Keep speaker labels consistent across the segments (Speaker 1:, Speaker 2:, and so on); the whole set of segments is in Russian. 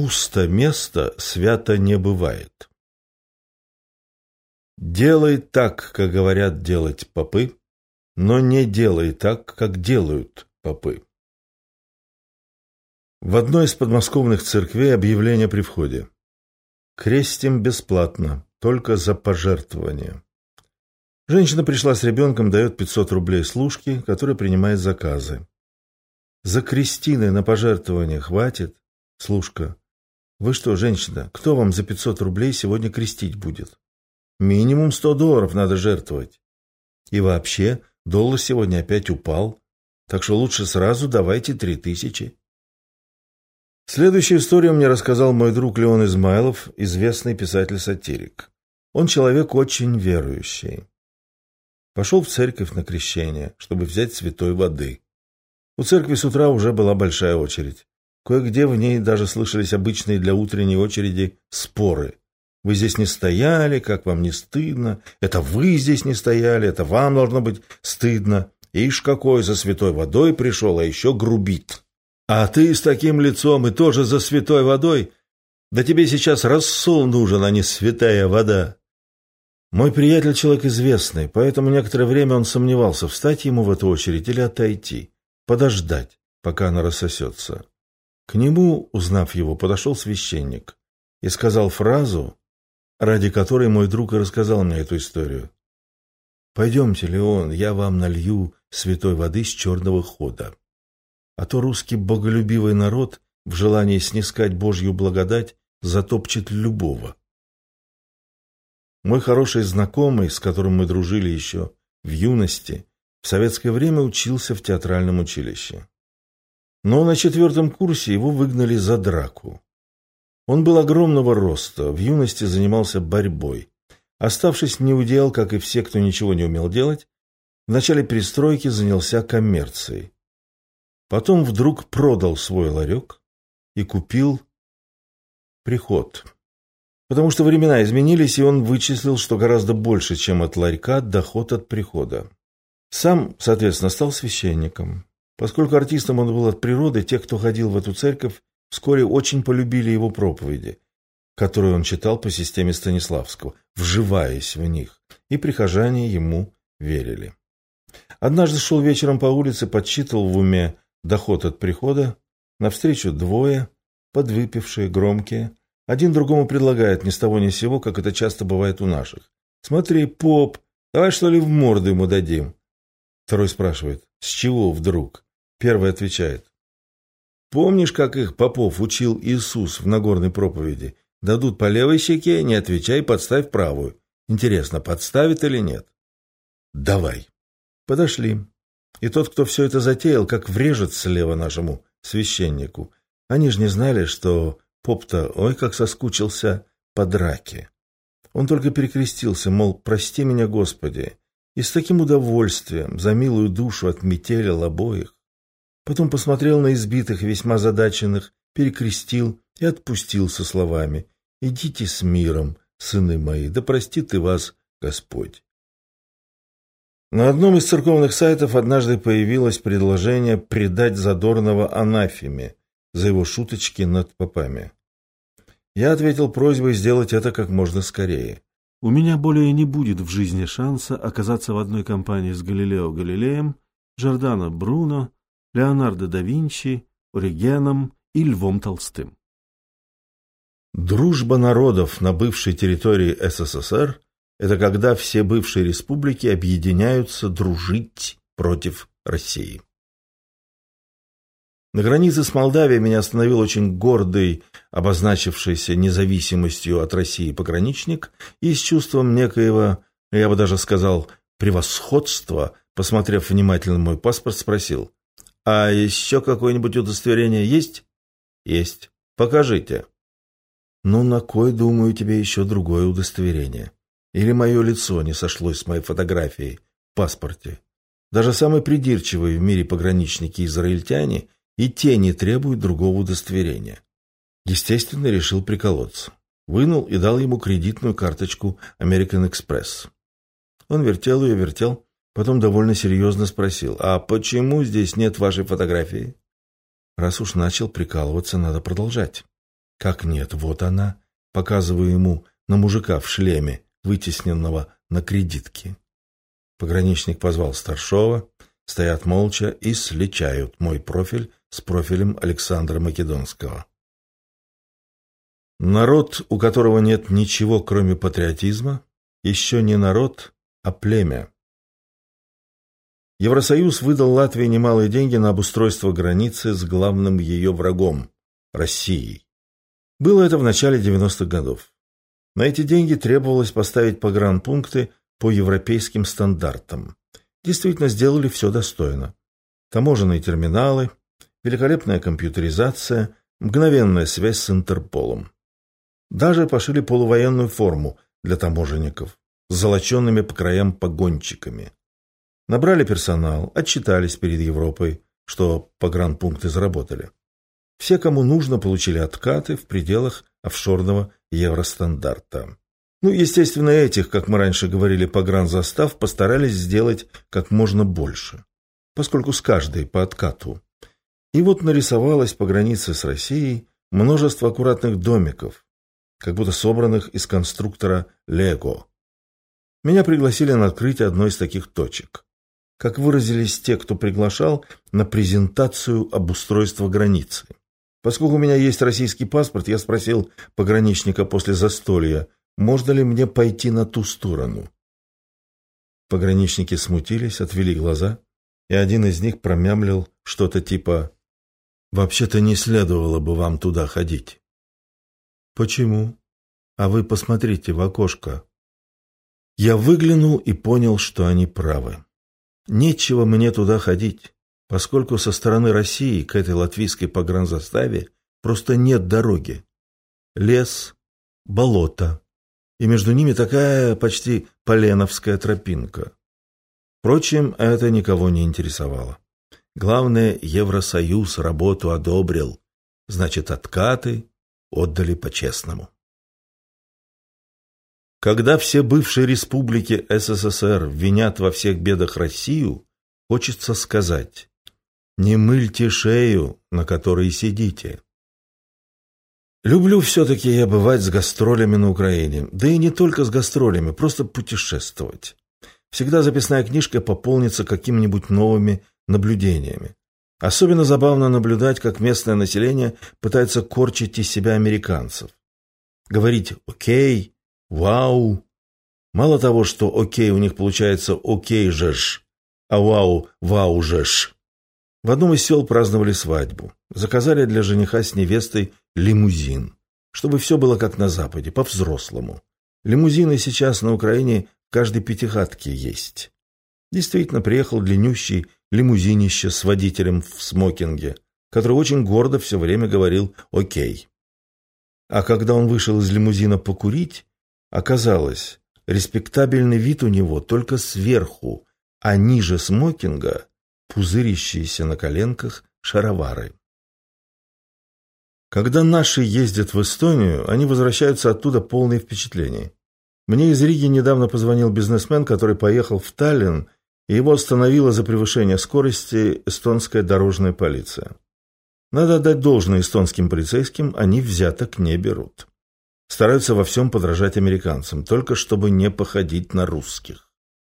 Speaker 1: Пусто место свято не бывает. Делай так, как говорят делать попы, но не делай так, как делают попы. В одной из подмосковных церквей объявление при входе. Крестим бесплатно, только за пожертвование. Женщина пришла с ребенком, дает 500 рублей служке, которая принимает заказы. За крестины на пожертвование хватит? Служка. Вы что, женщина, кто вам за 500 рублей сегодня крестить будет? Минимум 100 долларов надо жертвовать. И вообще, доллар сегодня опять упал, так что лучше сразу давайте 3000. Следующую историю мне рассказал мой друг Леон Измайлов, известный писатель-сатирик. Он человек очень верующий. Пошел в церковь на крещение, чтобы взять святой воды. У церкви с утра уже была большая очередь. Кое-где в ней даже слышались обычные для утренней очереди споры. Вы здесь не стояли, как вам не стыдно? Это вы здесь не стояли, это вам должно быть стыдно. Ишь какой за святой водой пришел, а еще грубит. А ты с таким лицом и тоже за святой водой? Да тебе сейчас рассол нужен, а не святая вода. Мой приятель человек известный, поэтому некоторое время он сомневался, встать ему в эту очередь или отойти, подождать, пока она рассосется. К нему, узнав его, подошел священник и сказал фразу, ради которой мой друг и рассказал мне эту историю. «Пойдемте, Леон, я вам налью святой воды с черного хода». А то русский боголюбивый народ в желании снискать Божью благодать затопчет любого. Мой хороший знакомый, с которым мы дружили еще в юности, в советское время учился в театральном училище. Но на четвертом курсе его выгнали за драку. Он был огромного роста, в юности занимался борьбой. Оставшись неудел, как и все, кто ничего не умел делать, в начале перестройки занялся коммерцией. Потом вдруг продал свой ларек и купил приход. Потому что времена изменились, и он вычислил, что гораздо больше, чем от ларька, доход от прихода. Сам, соответственно, стал священником. Поскольку артистом он был от природы, те, кто ходил в эту церковь, вскоре очень полюбили его проповеди, которые он читал по системе Станиславского, вживаясь в них, и прихожане ему верили. Однажды шел вечером по улице, подсчитывал в уме доход от прихода, навстречу двое, подвыпившие, громкие. Один другому предлагает ни с того ни с сего, как это часто бывает у наших. «Смотри, поп, давай что ли в морду ему дадим?» Второй спрашивает, «С чего вдруг?» Первый отвечает, «Помнишь, как их попов учил Иисус в Нагорной проповеди? Дадут по левой щеке, не отвечай, подставь правую. Интересно, подставит или нет?» «Давай». Подошли. И тот, кто все это затеял, как врежет слева нашему священнику. Они же не знали, что поп-то, ой, как соскучился по драке. Он только перекрестился, мол, прости меня, Господи, и с таким удовольствием за милую душу отметелил обоих. Потом посмотрел на избитых, весьма задаченных, перекрестил и отпустил со словами «Идите с миром, сыны мои, да простит и вас Господь». На одном из церковных сайтов однажды появилось предложение предать Задорнова анафеме за его шуточки над попами. Я ответил просьбой сделать это как можно скорее. У меня более не будет в жизни шанса оказаться в одной компании с Галилео Галилеем, Жордано Бруно, Леонардо да Винчи, Оригеном и Львом Толстым. Дружба народов на бывшей территории СССР это когда все бывшие республики объединяются дружить против России. На границе с Молдавией меня остановил очень гордый, обозначившийся независимостью от России пограничник и с чувством некоего, я бы даже сказал, превосходства, посмотрев внимательно мой паспорт, спросил, «А еще какое-нибудь удостоверение есть?» «Есть. Покажите». «Ну, на кой, думаю, тебе еще другое удостоверение?» Или мое лицо не сошлось с моей фотографией в паспорте. Даже самые придирчивые в мире пограничники-израильтяне и те не требуют другого удостоверения. Естественно, решил приколоться. Вынул и дал ему кредитную карточку American Express. Он вертел ее, вертел, потом довольно серьезно спросил, «А почему здесь нет вашей фотографии?» Раз уж начал прикалываться, надо продолжать. Как нет, вот она. Показываю ему на мужика в шлеме, вытесненного на кредитки. Пограничник позвал старшова, стоят молча и сличают мой профиль с профилем Александра Македонского. Народ, у которого нет ничего, кроме патриотизма, еще не народ, а племя. Евросоюз выдал Латвии немалые деньги на обустройство границы с главным ее врагом – Россией. Было это в начале 90-х годов. На эти деньги требовалось поставить погранпункты по европейским стандартам. Действительно, сделали все достойно. Таможенные терминалы, великолепная компьютеризация, мгновенная связь с Интерполом. Даже пошили полувоенную форму для таможенников с золоченными по краям погончиками. Набрали персонал, отчитались перед Европой, что погранпункты заработали. Все, кому нужно, получили откаты в пределах офшорного евростандарта. Ну, естественно, этих, как мы раньше говорили, погранзастав постарались сделать как можно больше, поскольку с каждой по откату. И вот нарисовалось по границе с Россией множество аккуратных домиков, как будто собранных из конструктора Лего. Меня пригласили на открытие одной из таких точек. Как выразились те, кто приглашал, на презентацию обустройства границы. Поскольку у меня есть российский паспорт, я спросил пограничника после застолья, можно ли мне пойти на ту сторону. Пограничники смутились, отвели глаза, и один из них промямлил что-то типа «Вообще-то не следовало бы вам туда ходить». «Почему? А вы посмотрите в окошко». Я выглянул и понял, что они правы. Нечего мне туда ходить, поскольку со стороны России к этой латвийской погранзаставе просто нет дороги. Лес, болото, и между ними такая почти поленовская тропинка. Впрочем, это никого не интересовало. Главное, Евросоюз работу одобрил, значит, откаты отдали по-честному. Когда все бывшие республики СССР винят во всех бедах Россию, хочется сказать «Не мыльте шею, на которой сидите». Люблю все-таки я бывать с гастролями на Украине. Да и не только с гастролями, просто путешествовать. Всегда записная книжка пополнится какими-нибудь новыми наблюдениями. Особенно забавно наблюдать, как местное население пытается корчить из себя американцев. Говорить «окей», «вау». Мало того, что «окей» у них получается «окей жеш», а «вау» «вау жеш». В одном из сел праздновали свадьбу. Заказали для жениха с невестой лимузин, чтобы все было как на Западе, по-взрослому. Лимузины сейчас на Украине в каждой пятихатке есть. Действительно, приехал длиннющий лимузинище с водителем в смокинге, который очень гордо все время говорил «Окей». А когда он вышел из лимузина покурить, оказалось, респектабельный вид у него только сверху, а ниже смокинга пузырящиеся на коленках шаровары. Когда наши ездят в Эстонию, они возвращаются оттуда полные впечатлений. Мне из Риги недавно позвонил бизнесмен, который поехал в Таллин и его остановила за превышение скорости эстонская дорожная полиция. Надо отдать должное эстонским полицейским, они взяток не берут. Стараются во всем подражать американцам, только чтобы не походить на русских.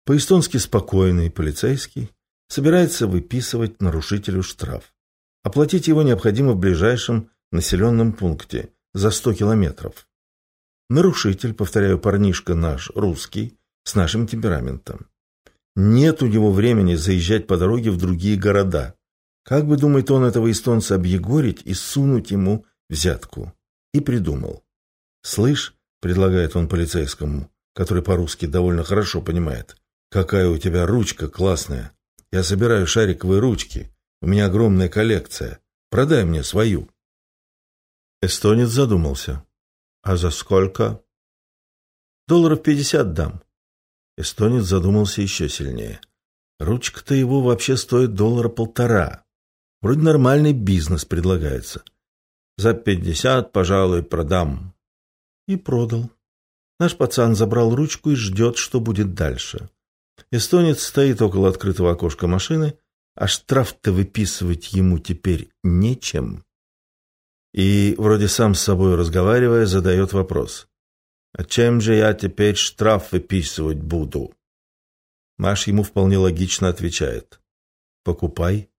Speaker 1: По-эстонски спокойный полицейский собирается выписывать нарушителю штраф. Оплатить его необходимо в ближайшем населенном пункте за 100 километров. Нарушитель, повторяю, парнишка наш, русский, с нашим темпераментом. Нет у него времени заезжать по дороге в другие города. Как бы, думает он, этого эстонца объегорить и сунуть ему взятку? И придумал. «Слышь», — предлагает он полицейскому, который по-русски довольно хорошо понимает, «какая у тебя ручка классная. Я собираю шариковые ручки. У меня огромная коллекция. Продай мне свою». Эстонец задумался. «А за сколько?» «Долларов пятьдесят дам». Эстонец задумался еще сильнее. Ручка-то его вообще стоит доллара полтора. Вроде нормальный бизнес предлагается. За пятьдесят, пожалуй, продам. И продал. Наш пацан забрал ручку и ждет, что будет дальше. Эстонец стоит около открытого окошка машины, а штраф-то выписывать ему теперь нечем. и, вроде сам с собой разговаривая, задает вопрос. «А чем же я теперь штраф выписывать буду?» Маш ему вполне логично отвечает. «Покупай.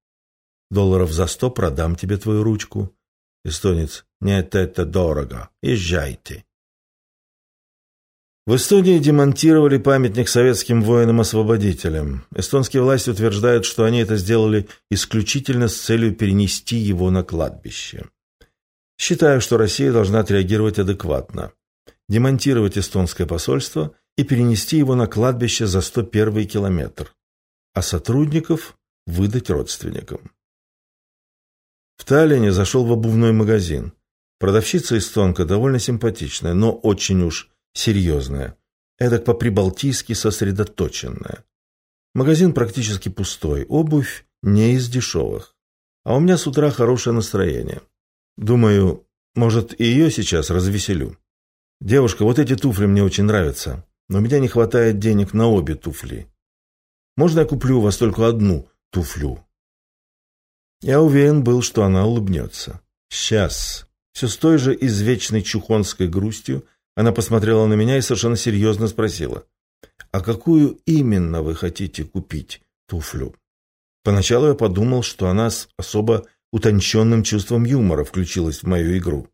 Speaker 1: Долларов за сто продам тебе твою ручку». Эстонец. «Нет, это дорого. Езжайте». В Эстонии демонтировали памятник советским воинам-освободителям. Эстонские власти утверждают, что они это сделали исключительно с целью перенести его на кладбище. Считаю, что Россия должна отреагировать адекватно. Демонтировать эстонское посольство и перенести его на кладбище за 101 километр, а сотрудников выдать родственникам. В Таллине зашел в обувной магазин. Продавщица эстонка довольно симпатичная, но очень уж серьезная, эдак по-прибалтийски сосредоточенная. Магазин практически пустой, обувь не из дешевых. А у меня с утра хорошее настроение. Думаю, может, и ее сейчас развеселю. Девушка, вот эти туфли мне очень нравятся, но у меня не хватает денег на обе туфли. Можно я куплю у вас только одну туфлю? Я уверен был, что она улыбнется. Сейчас. Все с той же извечной чухонской грустью – она посмотрела на меня и совершенно серьезно спросила. «А какую именно вы хотите купить туфлю?» Поначалу я подумал, что она с особо утонченным чувством юмора включилась в мою игру.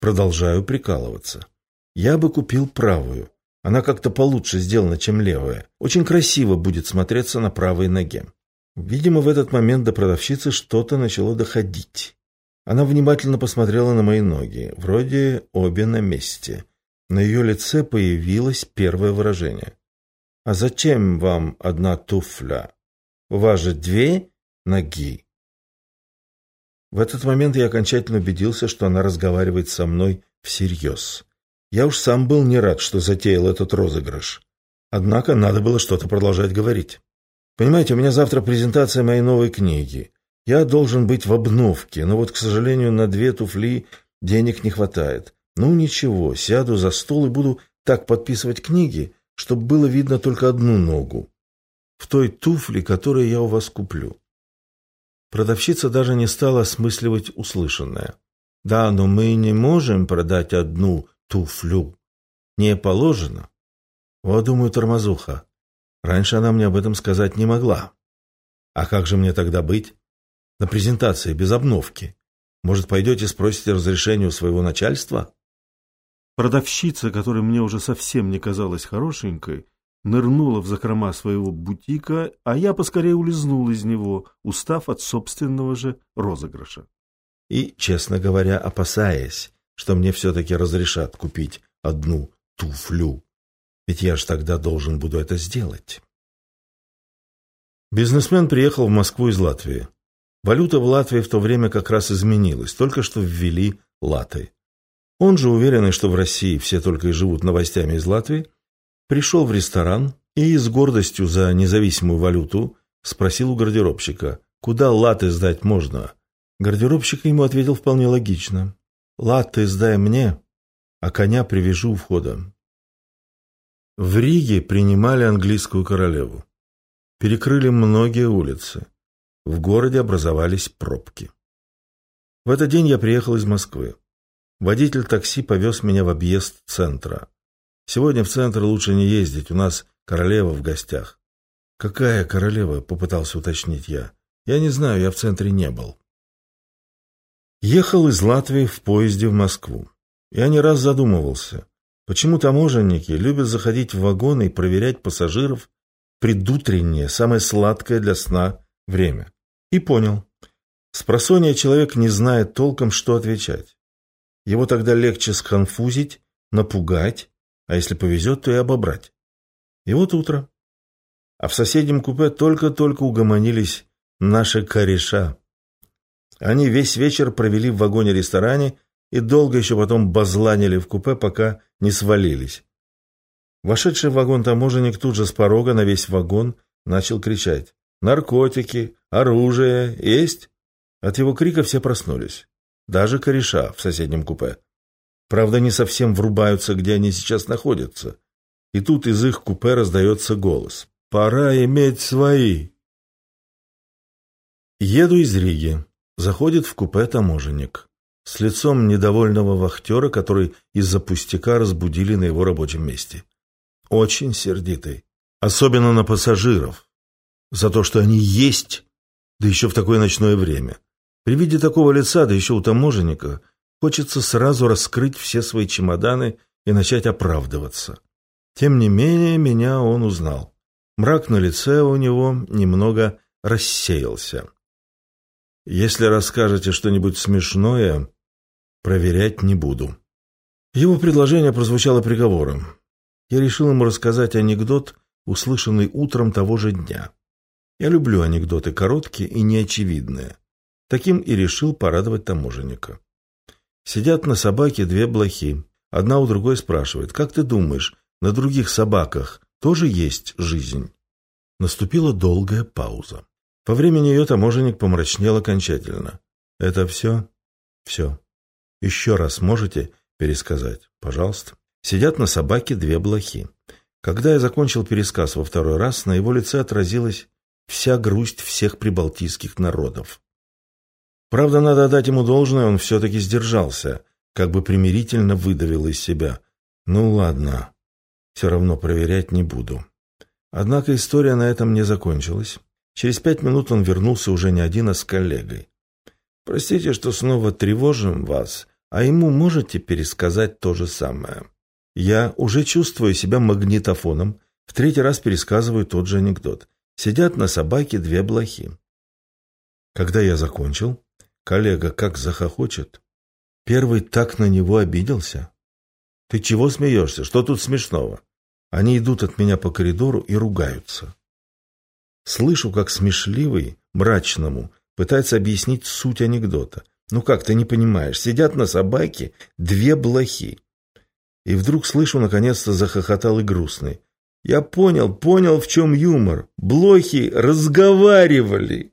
Speaker 1: Продолжаю прикалываться. Я бы купил правую. Она как-то получше сделана, чем левая. Очень красиво будет смотреться на правой ноге. Видимо, в этот момент до продавщицы что-то начало доходить. Она внимательно посмотрела на мои ноги. Вроде обе на месте. На ее лице появилось первое выражение. «А зачем вам одна туфля? У вас же две ноги». В этот момент я окончательно убедился, что она разговаривает со мной всерьез. Я уж сам был не рад, что затеял этот розыгрыш. Однако надо было что-то продолжать говорить. Понимаете, у меня завтра презентация моей новой книги. Я должен быть в обновке, но вот, к сожалению, на две туфли денег не хватает. Ну ничего, сяду за стол и буду так подписывать книги, чтобы было видно только одну ногу. В той туфле, которую я у вас куплю. Продавщица даже не стала осмысливать услышанное. Да, но мы не можем продать одну туфлю. Не положено. Вот, думаю, тормозуха. Раньше она мне об этом сказать не могла. А как же мне тогда быть? На презентации, без обновки. Может, пойдете спросите разрешение у своего начальства?
Speaker 2: Продавщица, которая мне уже совсем не казалась хорошенькой, нырнула в закрома своего бутика, а я поскорее улизнул из него, устав от собственного же розыгрыша.
Speaker 1: И, честно говоря, опасаясь, что мне все-таки разрешат купить одну туфлю. Ведь я же тогда должен буду это сделать. Бизнесмен приехал в Москву из Латвии. Валюта в Латвии в то время как раз изменилась, только что ввели латы. Он же, уверенный, что в России все только и живут новостями из Латвии, пришел в ресторан и с гордостью за независимую валюту спросил у гардеробщика, куда латы сдать можно. Гардеробщик ему ответил вполне логично. «Латы сдай мне, а коня привяжу у входа». В Риге принимали английскую королеву. Перекрыли многие улицы. В городе образовались пробки. В этот день я приехал из Москвы. Водитель такси повез меня в объезд центра. Сегодня в центр лучше не ездить, у нас королева в гостях. Какая королева? Попытался уточнить я. Я не знаю, я в центре не был. Ехал из Латвии в поезде в Москву. Я не раз задумывался, почему таможенники любят заходить в вагоны и проверять пассажиров предутреннее, самое сладкое для сна время. И понял. Спросонья человек не знает толком, что отвечать. Его тогда легче сконфузить, напугать, а если повезет, то и обобрать. И вот утро. А в соседнем купе только-только угомонились наши кореша. Они весь вечер провели в вагоне-ресторане и долго еще потом базланили в купе, пока не свалились. Вошедший в вагон таможенник тут же с порога на весь вагон начал кричать «Наркотики! Оружие! Есть!» От его крика все проснулись даже кореша в соседнем купе. Правда, не совсем врубаются, где они сейчас находятся. И тут из их купе раздается голос. «Пора иметь свои!» Еду из Риги. Заходит в купе таможенник. с лицом недовольного вахтера, который из-за пустяка разбудили на его рабочем месте. Очень сердитый. Особенно на пассажиров. За то, что они есть, да еще в такое ночное время. При виде такого лица, да еще у таможенника, хочется сразу раскрыть все свои чемоданы и начать оправдываться. Тем не менее, меня он узнал. Мрак на лице у него немного рассеялся. Если расскажете что-нибудь смешное, проверять не буду. Его предложение прозвучало приговором. Я решил ему рассказать анекдот, услышанный утром того же дня. Я люблю анекдоты короткие и неочевидные. Таким и решил порадовать таможенника. Сидят на собаке две блохи. Одна у другой спрашивает, «Как ты думаешь, на других собаках тоже есть жизнь?» Наступила долгая пауза. Во время нее таможенник помрачнел окончательно. «Это все?» «Все. Еще раз можете пересказать, пожалуйста?» Сидят на собаке две блохи. Когда я закончил пересказ во второй раз, на его лице отразилась вся грусть всех прибалтийских народов. Правда, надо отдать ему должное, он все-таки сдержался, как бы примирительно выдавил из себя. Ну ладно, все равно проверять не буду. Однако история на этом не закончилась. Через пять минут он вернулся уже не один, а с коллегой. «Простите, что снова тревожим вас, а ему можете пересказать то же самое?» Я, уже чувствую себя магнитофоном, в третий раз пересказываю тот же анекдот. Сидят на собаке две блохи. Когда я закончил, коллега как захохочет. Первый так на него обиделся. «Ты чего смеешься? Что тут смешного?» Они идут от меня по коридору и ругаются. Слышу, как смешливый, мрачному, пытается объяснить суть анекдота. Ну как, ты не понимаешь, сидят на собаке две блохи. И вдруг слышу, наконец-то захохотал и грустный. Я понял, понял, в чем юмор. Блохи разговаривали.